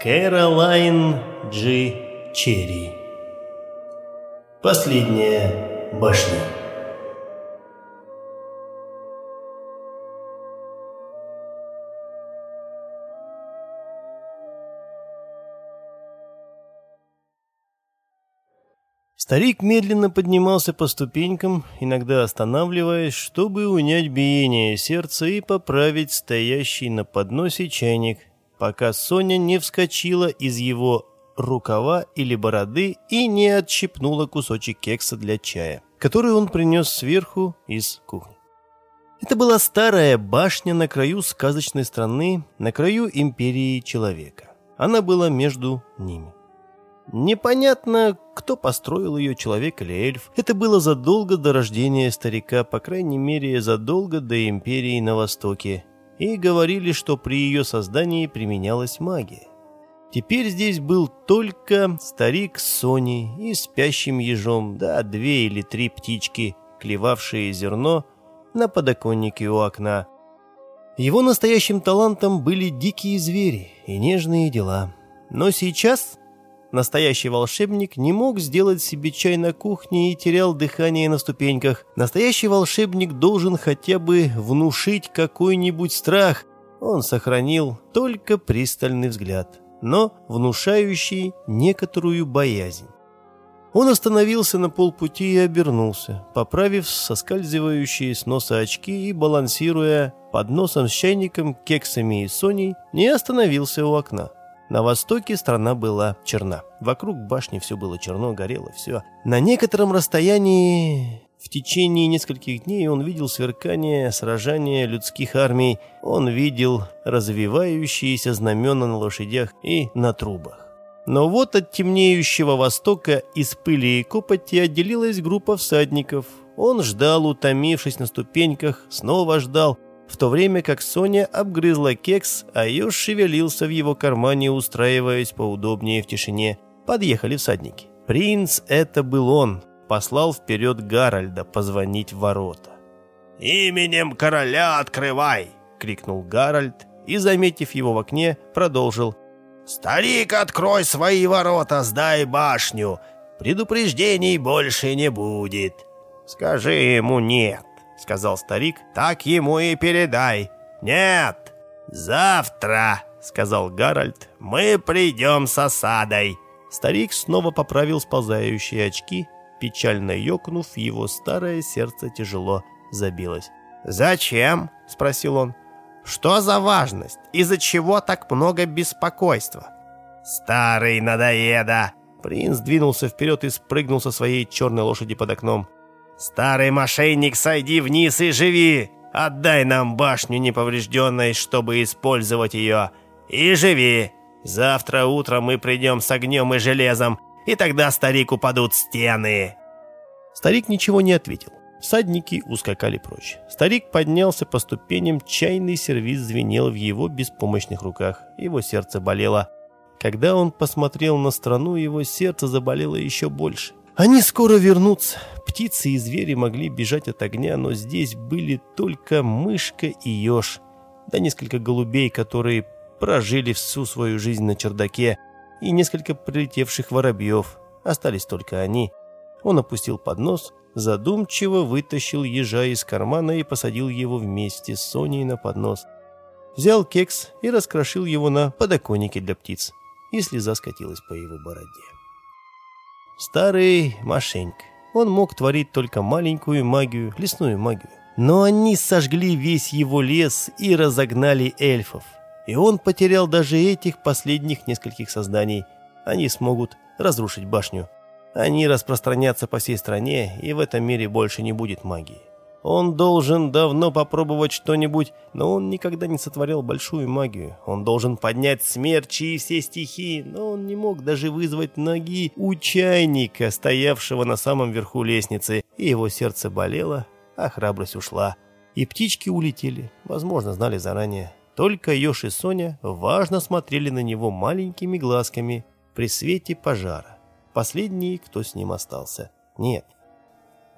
Кэролайн Джи Черри. Последняя башня. Старик медленно поднимался по ступенькам, иногда останавливаясь, чтобы унять биение сердца и поправить стоящий на подносе чайник, пока Соня не вскочила из его рукава или бороды и не отщипнула кусочек кекса для чая, который он принес сверху из кухни. Это была старая башня на краю сказочной страны, на краю империи человека. Она была между ними. Непонятно, кто построил ее, человек или эльф. Это было задолго до рождения старика, по крайней мере, задолго до империи на Востоке. И говорили, что при ее создании применялась магия. Теперь здесь был только старик с Соней и спящим ежом, да две или три птички, клевавшие зерно на подоконнике у окна. Его настоящим талантом были дикие звери и нежные дела. Но сейчас Настоящий волшебник не мог сделать себе чай на кухне и терял дыхание на ступеньках. Настоящий волшебник должен хотя бы внушить какой-нибудь страх. Он сохранил только пристальный взгляд, но внушающий некоторую боязнь. Он остановился на полпути и обернулся, поправив соскальзывающие с носа очки и балансируя под носом с чайником, кексами и соней, не остановился у окна. На востоке страна была черна. Вокруг башни все было черно, горело все. На некотором расстоянии в течение нескольких дней он видел сверкание сражения людских армий. Он видел развивающиеся знамена на лошадях и на трубах. Но вот от темнеющего востока из пыли и копоти отделилась группа всадников. Он ждал, утомившись на ступеньках, снова ждал, в то время как Соня обгрызла кекс, а еж шевелился в его кармане, устраиваясь поудобнее в тишине. Подъехали всадники. Принц это был он, послал вперед Гарольда позвонить в ворота. «Именем короля открывай!» — крикнул Гарольд и, заметив его в окне, продолжил. «Старик, открой свои ворота, сдай башню! Предупреждений больше не будет!» «Скажи ему нет!» — сказал старик. «Так ему и передай». «Нет, завтра», — сказал Гарольд, — «мы придем с осадой». Старик снова поправил сползающие очки, печально ёкнув, его старое сердце тяжело забилось. «Зачем?» — спросил он. «Что за важность? Из-за чего так много беспокойства?» «Старый надоеда!» Принц двинулся вперед и спрыгнул со своей черной лошади под окном. «Старый мошенник, сойди вниз и живи! Отдай нам башню неповрежденной, чтобы использовать ее, и живи! Завтра утром мы придем с огнем и железом, и тогда старик упадут стены!» Старик ничего не ответил. Всадники ускакали прочь. Старик поднялся по ступеням, чайный сервиз звенел в его беспомощных руках. Его сердце болело. Когда он посмотрел на страну, его сердце заболело еще больше. Они скоро вернутся. Птицы и звери могли бежать от огня, но здесь были только мышка и еж, да несколько голубей, которые прожили всю свою жизнь на чердаке, и несколько прилетевших воробьев. Остались только они. Он опустил поднос, задумчиво вытащил ежа из кармана и посадил его вместе с Соней на поднос. Взял кекс и раскрошил его на подоконнике для птиц, и слеза скатилась по его бороде. Старый мошенник. Он мог творить только маленькую магию, лесную магию. Но они сожгли весь его лес и разогнали эльфов. И он потерял даже этих последних нескольких созданий. Они смогут разрушить башню. Они распространятся по всей стране, и в этом мире больше не будет магии. Он должен давно попробовать что-нибудь, но он никогда не сотворял большую магию. Он должен поднять смерчи и все стихии, но он не мог даже вызвать ноги у чайника, стоявшего на самом верху лестницы, и его сердце болело, а храбрость ушла. И птички улетели, возможно, знали заранее. Только Ёж и Соня важно смотрели на него маленькими глазками при свете пожара. Последний, кто с ним остался. Нет,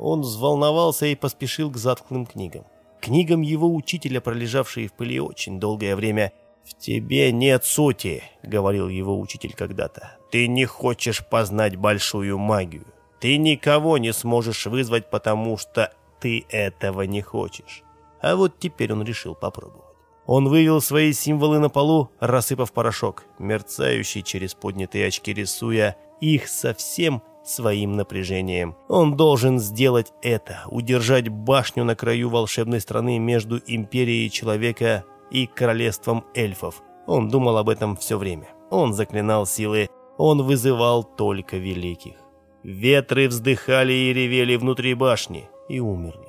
он взволновался и поспешил к затхлым книгам. Книгам его учителя, пролежавшие в пыли очень долгое время. «В тебе нет сути», — говорил его учитель когда-то. «Ты не хочешь познать большую магию. Ты никого не сможешь вызвать, потому что ты этого не хочешь». А вот теперь он решил попробовать. Он вывел свои символы на полу, рассыпав порошок, мерцающий через поднятые очки, рисуя их совсем своим напряжением. Он должен сделать это, удержать башню на краю волшебной страны между империей человека и королевством эльфов. Он думал об этом все время. Он заклинал силы, он вызывал только великих. Ветры вздыхали и ревели внутри башни и умерли.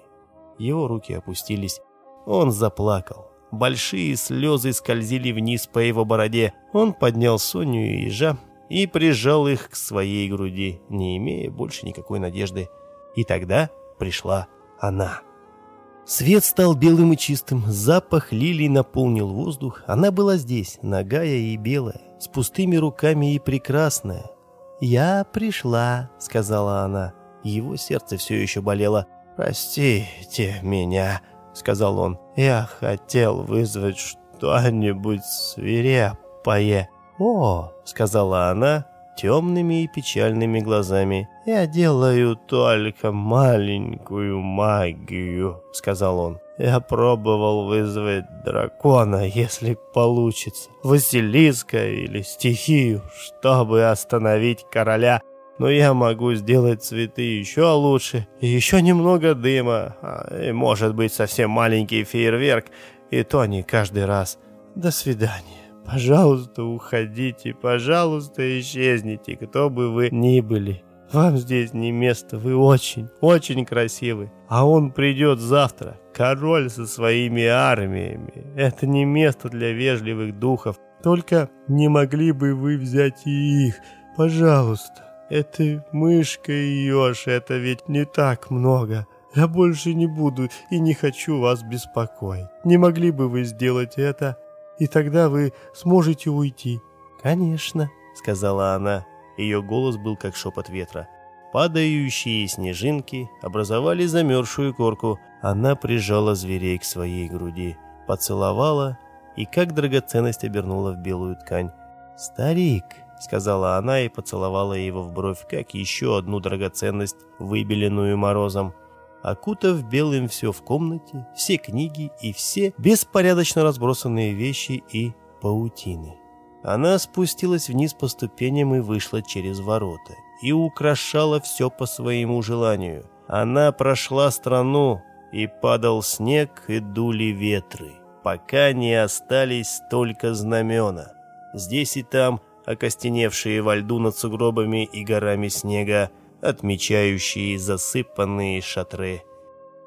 Его руки опустились, он заплакал. Большие слезы скользили вниз по его бороде. Он поднял Соню и ежа и прижал их к своей груди, не имея больше никакой надежды. И тогда пришла она. Свет стал белым и чистым, запах лилий наполнил воздух. Она была здесь, нагая и белая, с пустыми руками и прекрасная. «Я пришла», — сказала она. Его сердце все еще болело. «Простите меня», — сказал он. «Я хотел вызвать что-нибудь свирепое». «О», — сказала она темными и печальными глазами. «Я делаю только маленькую магию», — сказал он. «Я пробовал вызвать дракона, если получится, Василиска или стихию, чтобы остановить короля, но я могу сделать цветы еще лучше, и еще немного дыма, а, и может быть совсем маленький фейерверк, и то не каждый раз. До свидания. Пожалуйста, уходите, пожалуйста, исчезните, кто бы вы ни были. Вам здесь не место, вы очень, очень красивы. А он придет завтра, король со своими армиями. Это не место для вежливых духов. Только не могли бы вы взять и их, пожалуйста. Это мышка и еж, это ведь не так много. Я больше не буду и не хочу вас беспокоить. Не могли бы вы сделать это, и тогда вы сможете уйти?» «Конечно», — сказала она. Ее голос был как шепот ветра. Падающие снежинки образовали замерзшую корку. Она прижала зверей к своей груди, поцеловала и как драгоценность обернула в белую ткань. «Старик», — сказала она и поцеловала его в бровь, как еще одну драгоценность, выбеленную морозом. Окутав белым все в комнате, все книги и все беспорядочно разбросанные вещи и паутины. Она спустилась вниз по ступеням и вышла через ворота, и украшала все по своему желанию. Она прошла страну, и падал снег, и дули ветры, пока не остались только знамена. Здесь и там окостеневшие во льду над сугробами и горами снега, отмечающие засыпанные шатры.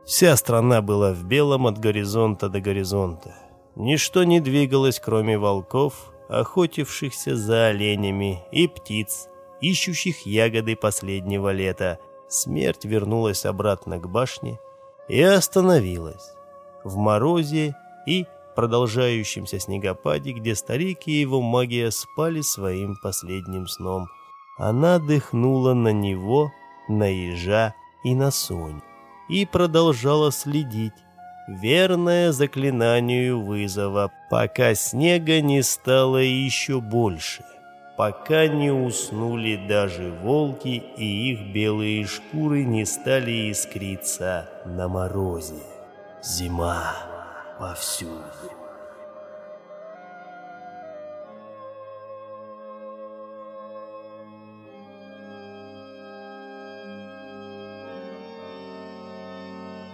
Вся страна была в белом от горизонта до горизонта. Ничто не двигалось, кроме волков, охотившихся за оленями, и птиц, ищущих ягоды последнего лета. Смерть вернулась обратно к башне и остановилась. В морозе и продолжающемся снегопаде, где старик и его магия спали своим последним сном. Она дыхнула на него, на ежа и на Соню и продолжала следить, верная заклинанию вызова, пока снега не стало еще больше, пока не уснули даже волки и их белые шкуры не стали искриться на морозе. Зима повсюду.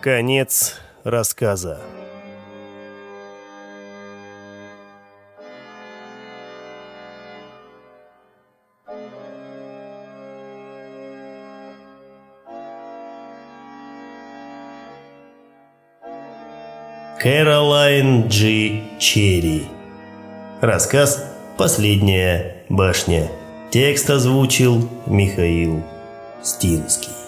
Конец рассказа. Кэролайн Джи Черри. Рассказ «Последняя башня». Текст озвучил Михаил Стинский.